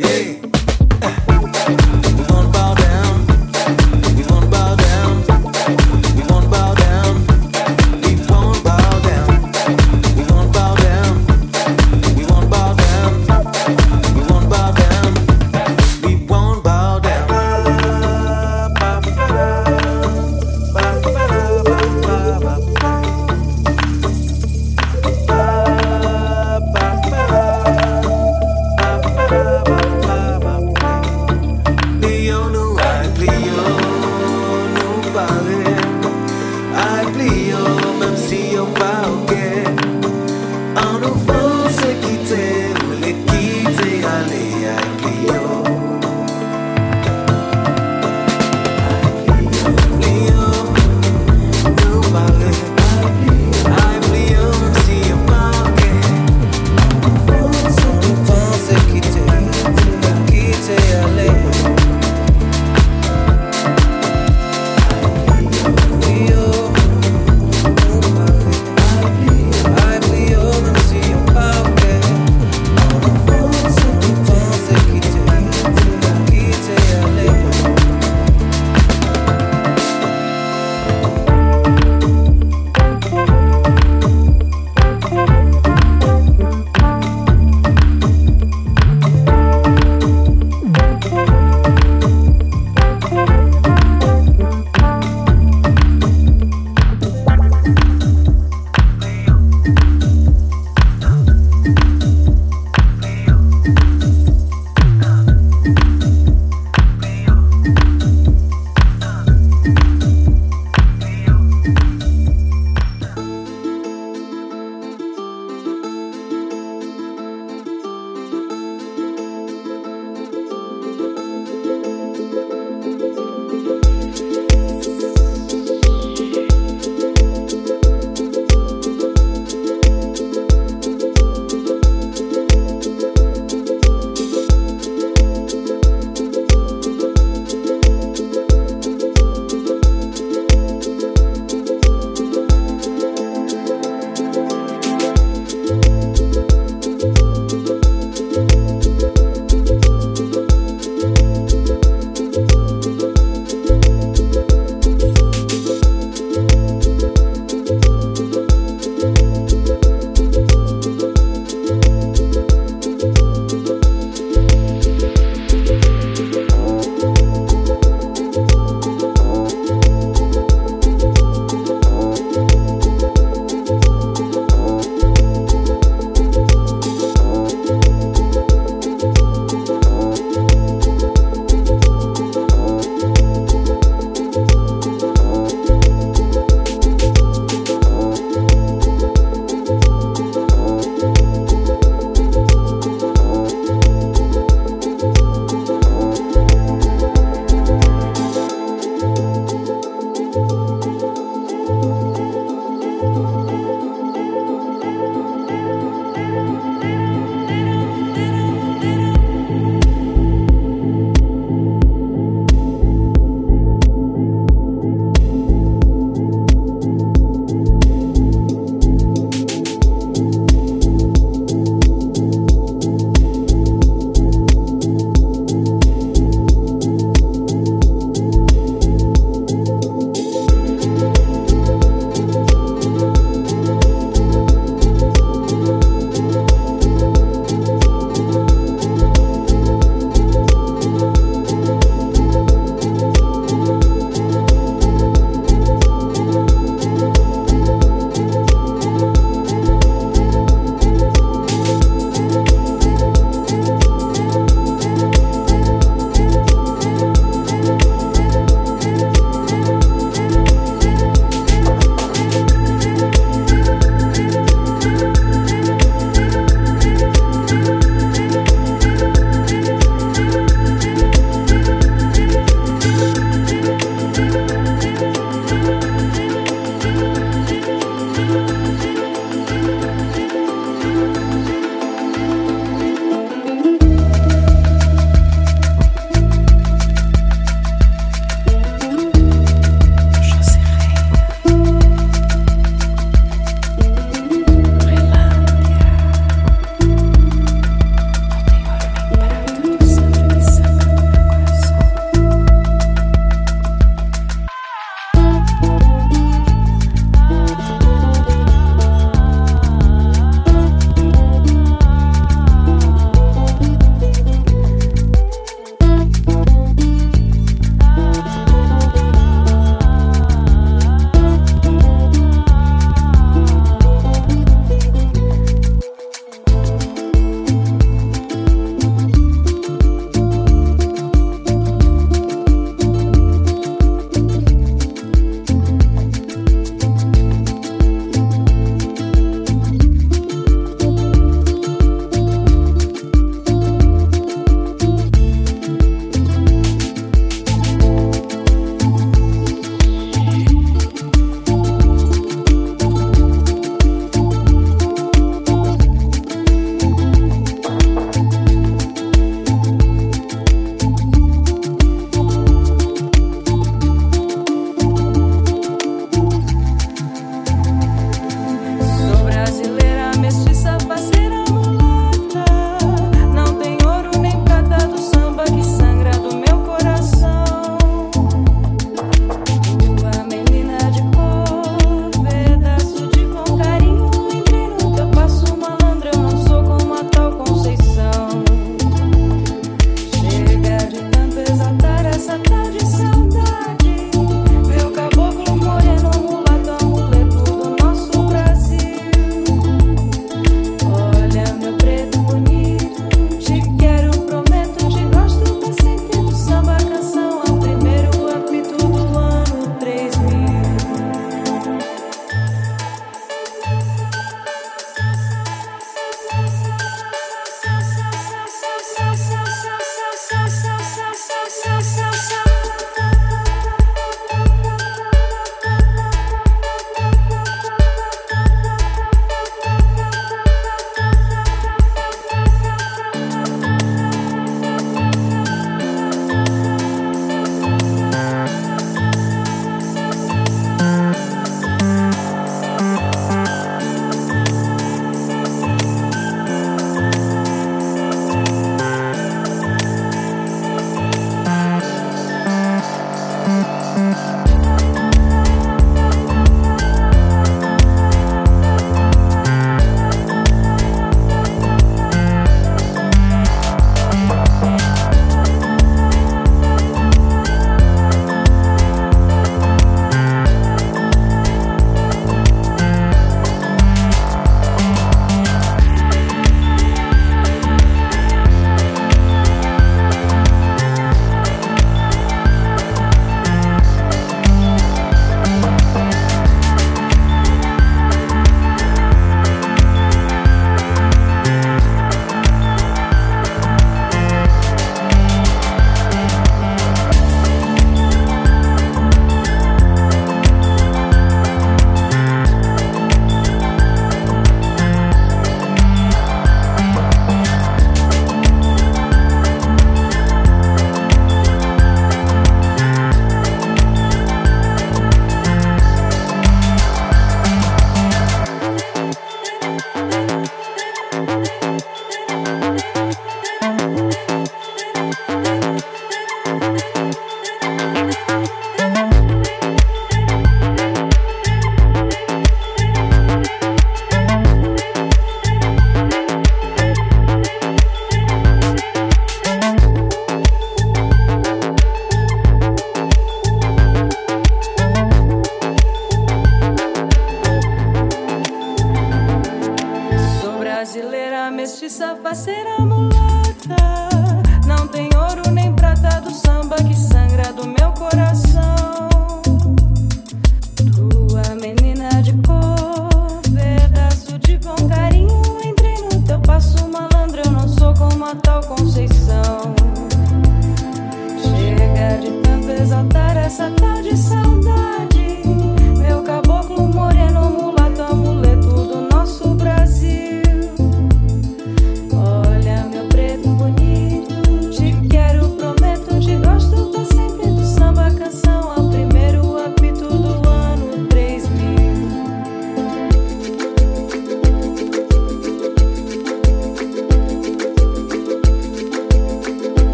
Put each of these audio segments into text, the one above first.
Ei.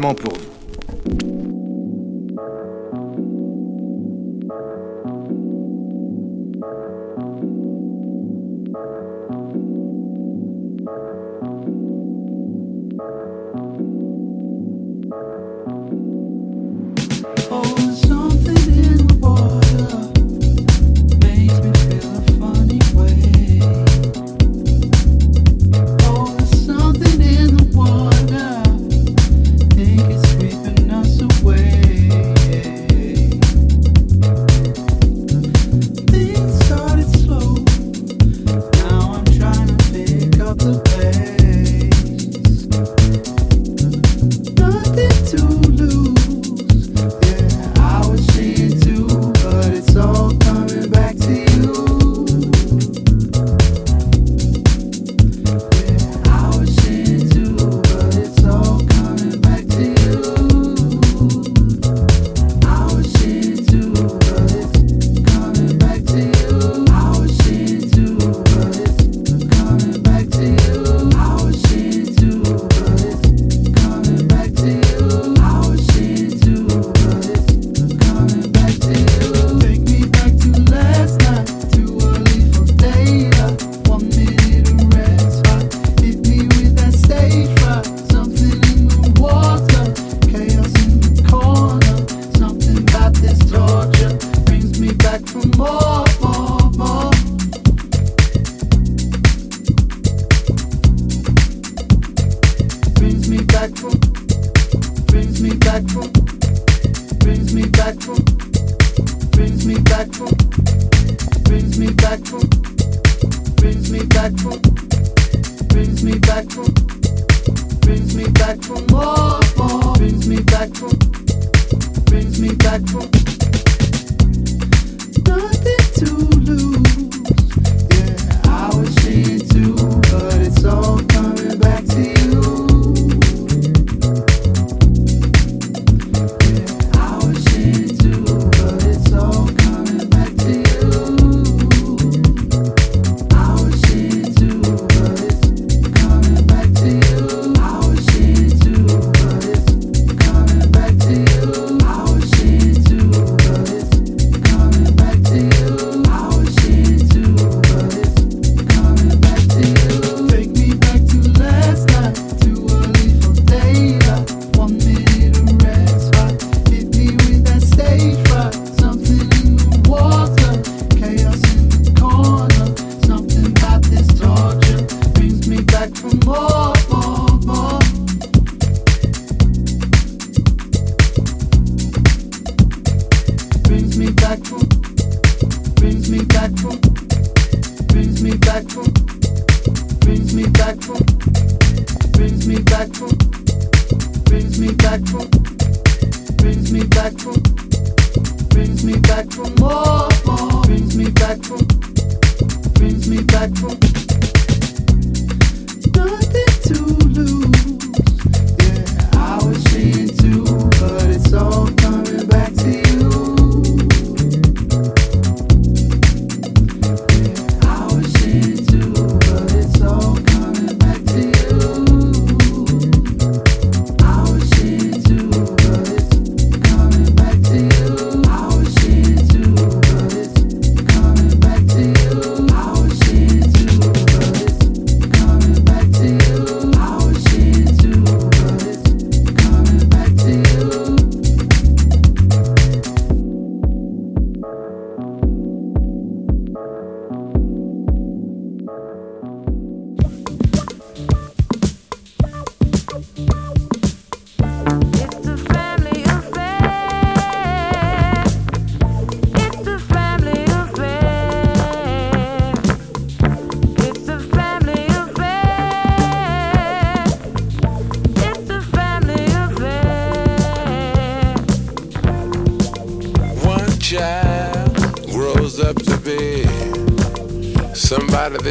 pour vous.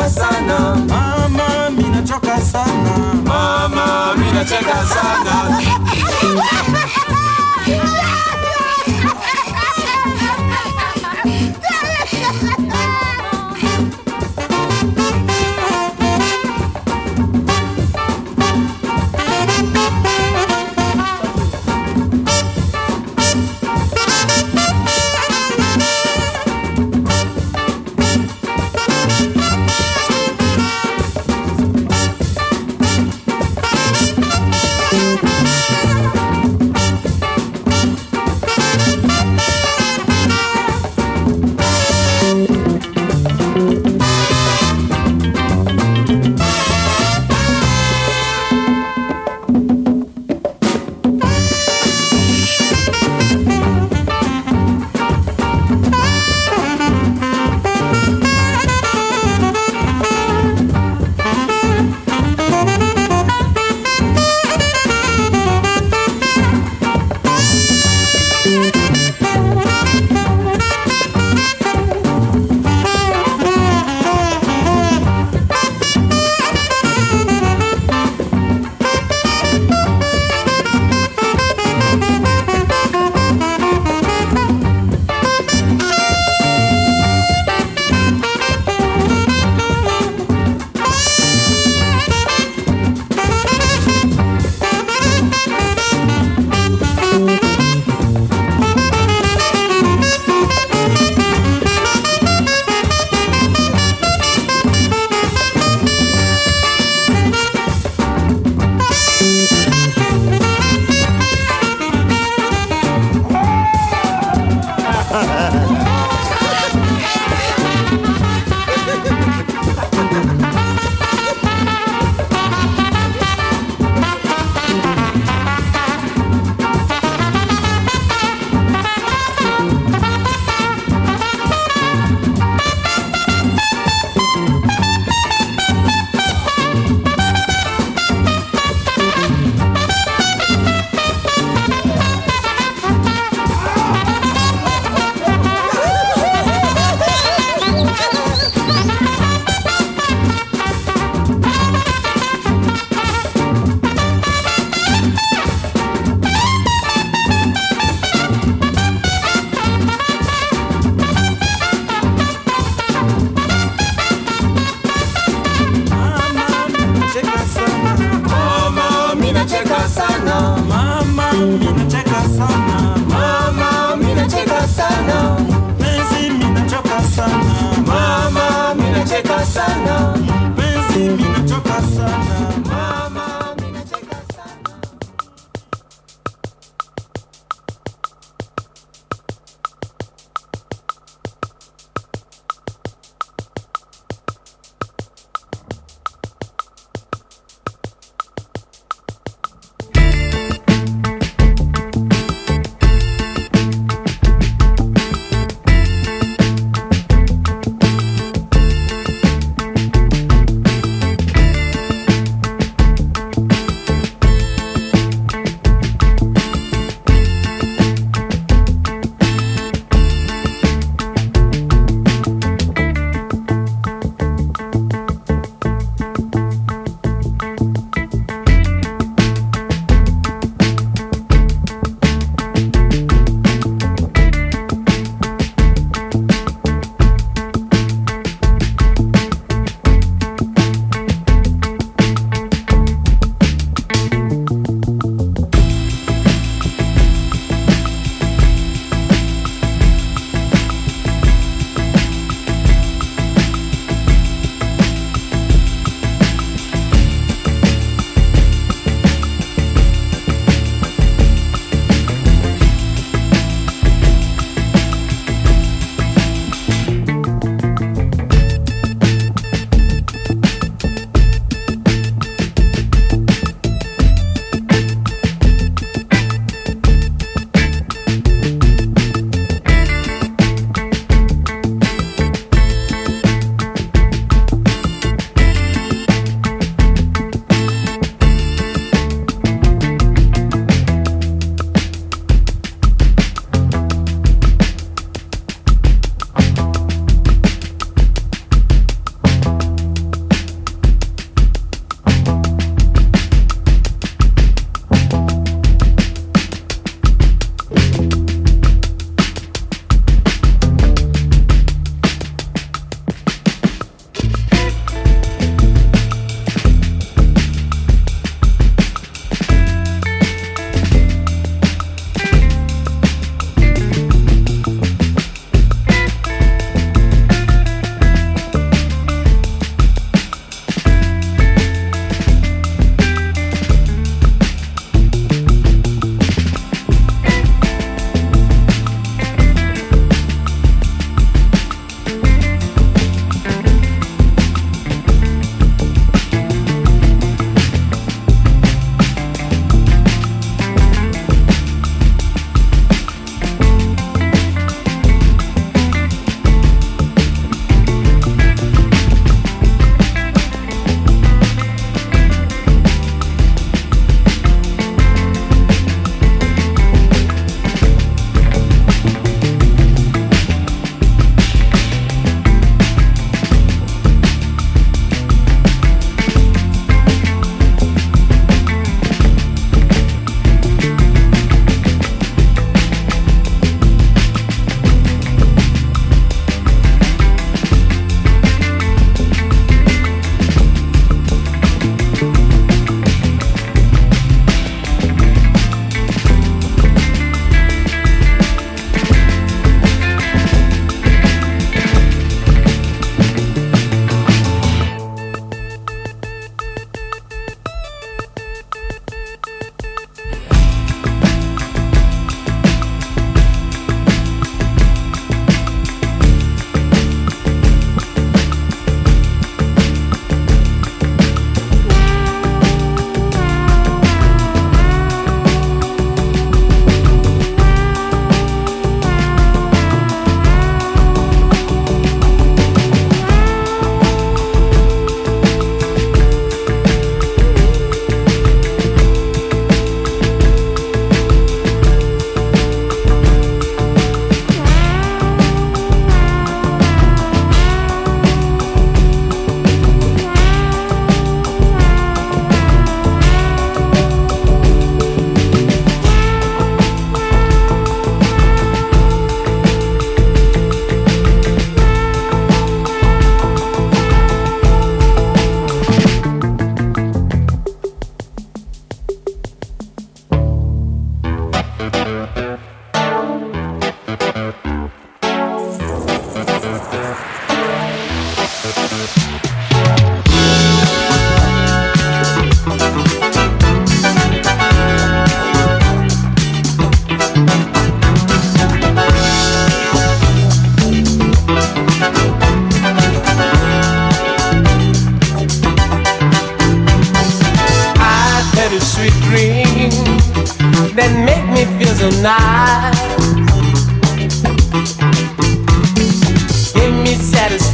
Minacheka sana. mama minachoka sana. Mama, minacheka sana.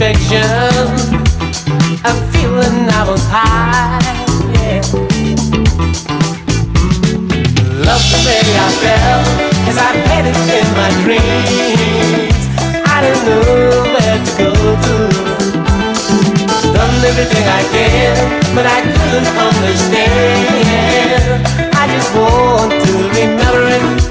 perfection. I'm feeling I was high. Yeah. Love the way I felt as I it in my dreams. I didn't know where to go to. Done everything I can, but I couldn't understand. I just want to remember it.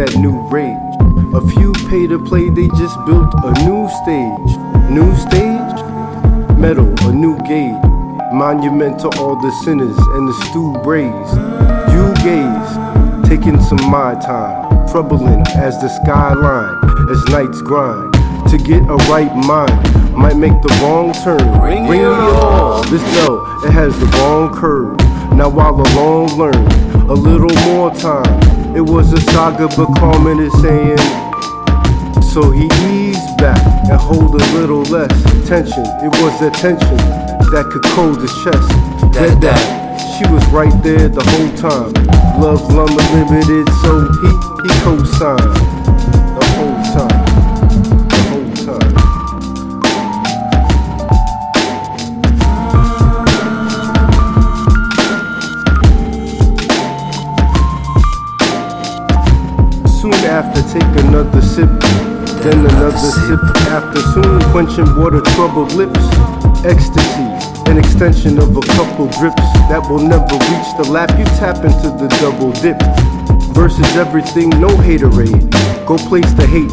That new rage. A few pay to play, they just built a new stage. New stage? Metal, a new gauge. Monument to all the sinners and the stew braised. You gaze, taking some my time. Troubling as the skyline, as nights grind. To get a right mind, might make the wrong turn. Ring Ring the alarm. This bell, it has the wrong curve. Now while alone learn, a little more time. It was a saga, but Carmen is saying. So he eased back and hold a little less tension. It was the tension that could cold his chest. Dead that. She was right there the whole time. Love lumber limited, so he he co-signed Soon after, take another sip, then another sip after. Soon quenching water troubled lips. Ecstasy, an extension of a couple drips that will never reach the lap. You tap into the double dip. Versus everything, no haterade. Go place the hate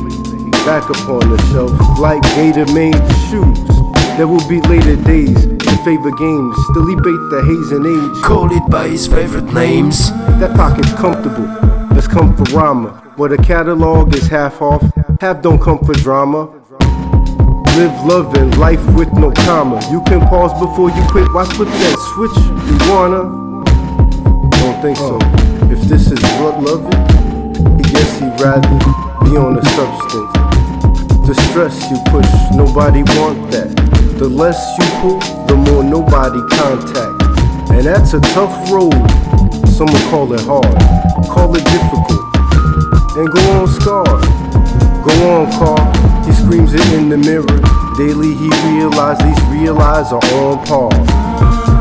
back upon the shelf like Gator made shoes. There will be later days to favor games, still debate the haze and age. Call it by his favorite names. That pocket's comfortable. Let's come for Rama. Where the catalog is half off, half don't come for drama. Live loving life with no comma. You can pause before you quit. Why flip that switch? You wanna? Don't think so. Oh. If this is blood loving, he guess he'd rather be on a substance. The stress you push, nobody want that. The less you pull, the more nobody contact. And that's a tough road. Some will call it hard, call it difficult. And go on scarred. Go on, car. He screams it in the mirror. Daily he realizes these realize are on par.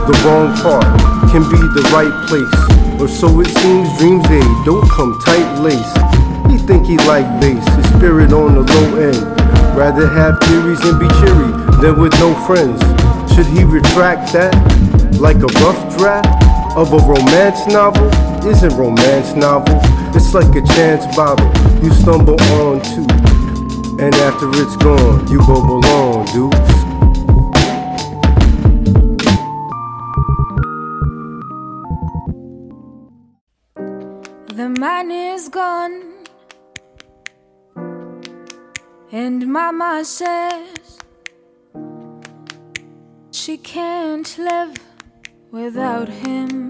The wrong part can be the right place. Or so it seems dreams they don't come tight laced. He think he like bass, his spirit on the low end. Rather have theories and be cheery than with no friends. Should he retract that? Like a rough draft of a romance novel? Isn't romance novel? It's like a chance bottle you stumble onto. And after it's gone, you bubble on, dudes. The man is gone, and Mama says she can't live without him.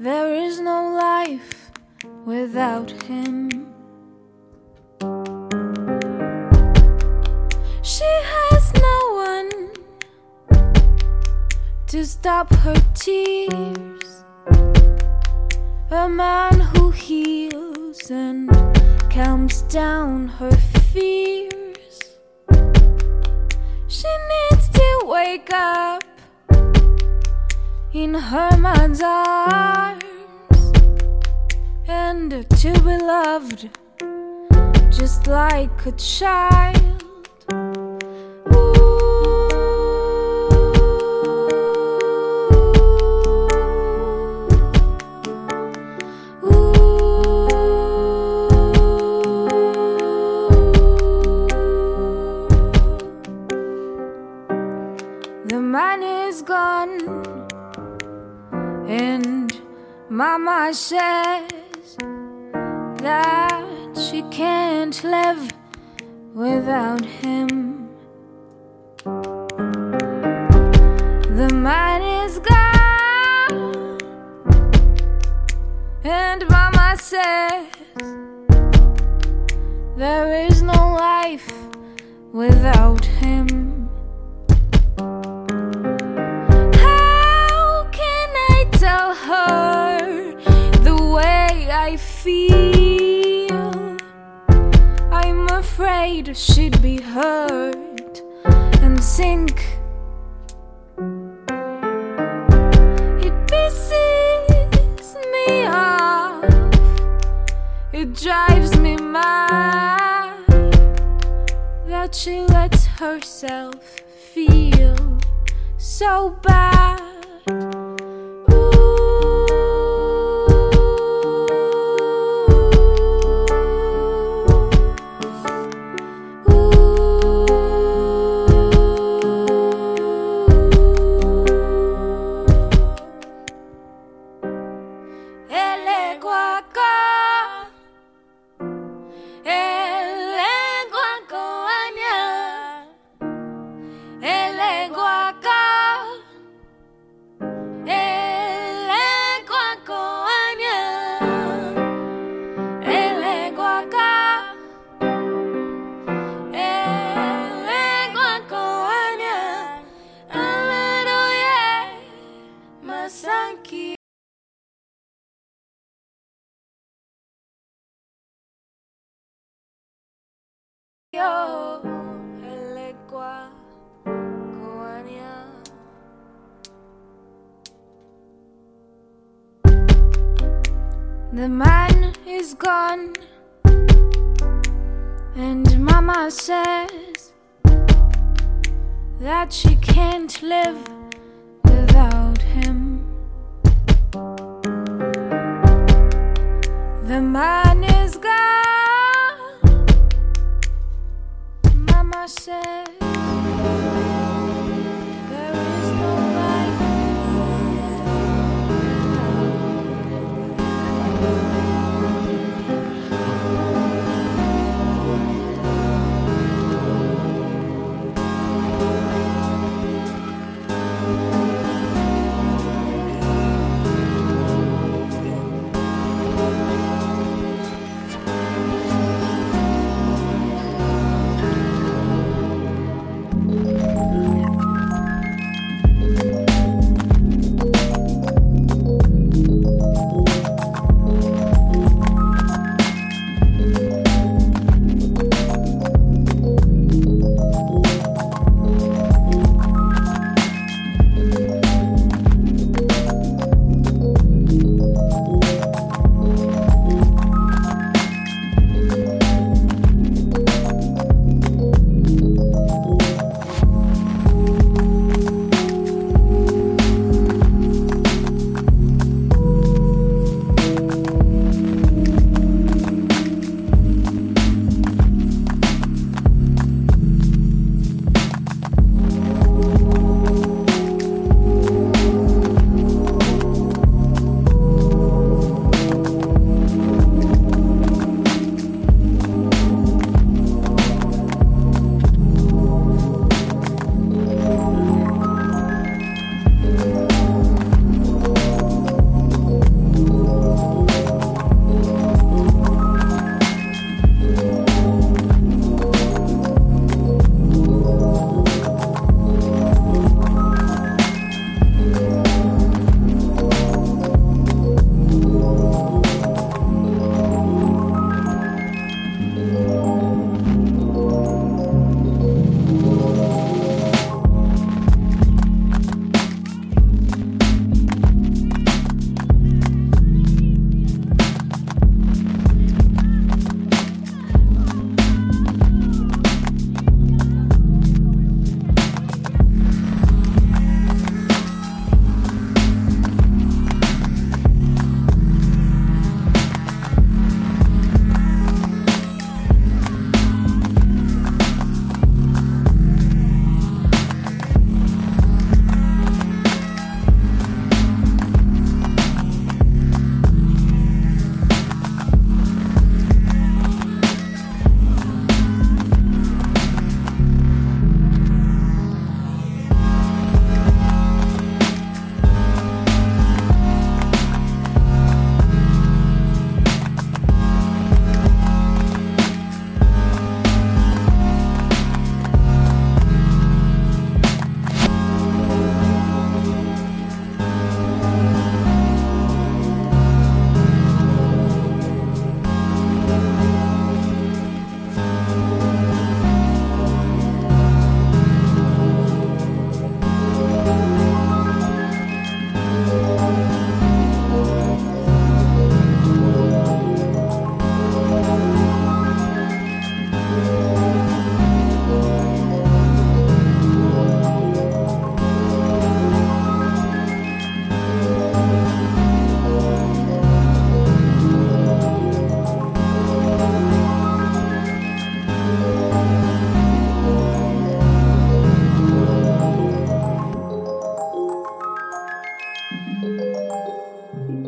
There is no life without him. She has no one to stop her tears. A man who heals and calms down her fears. She needs to wake up in her man's arms and to be loved just like a child. hurt and sink. It pisses me off, it drives me mad that she lets herself feel so bad. Says that she can't live without him. The man